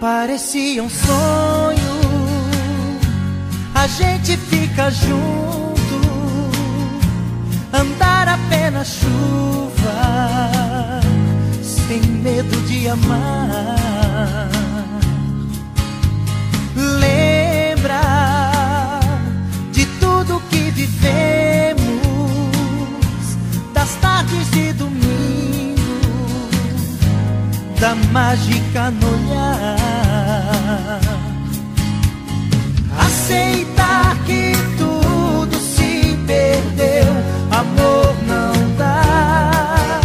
Parecia um sonho, a gente fica junto, andar apenas chuva, sem medo de amar. Lembra da mágica no olhar. Aceitar que tudo se perdeu, amor não dá.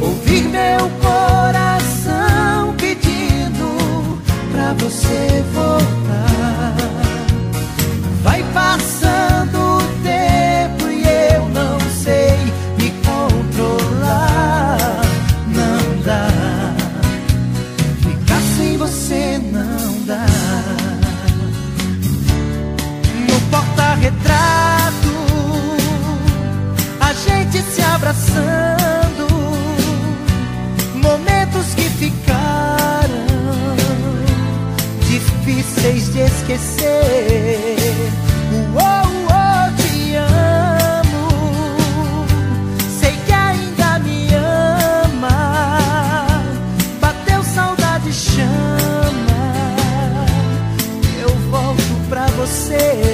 Ouvir meu coração pedindo pra você abraçando. Momentos que ficaram difíceis de esquecer. Uou, uou, te amo. Sei que ainda me ama. Bateu saudade, chama. Eu volto pra você.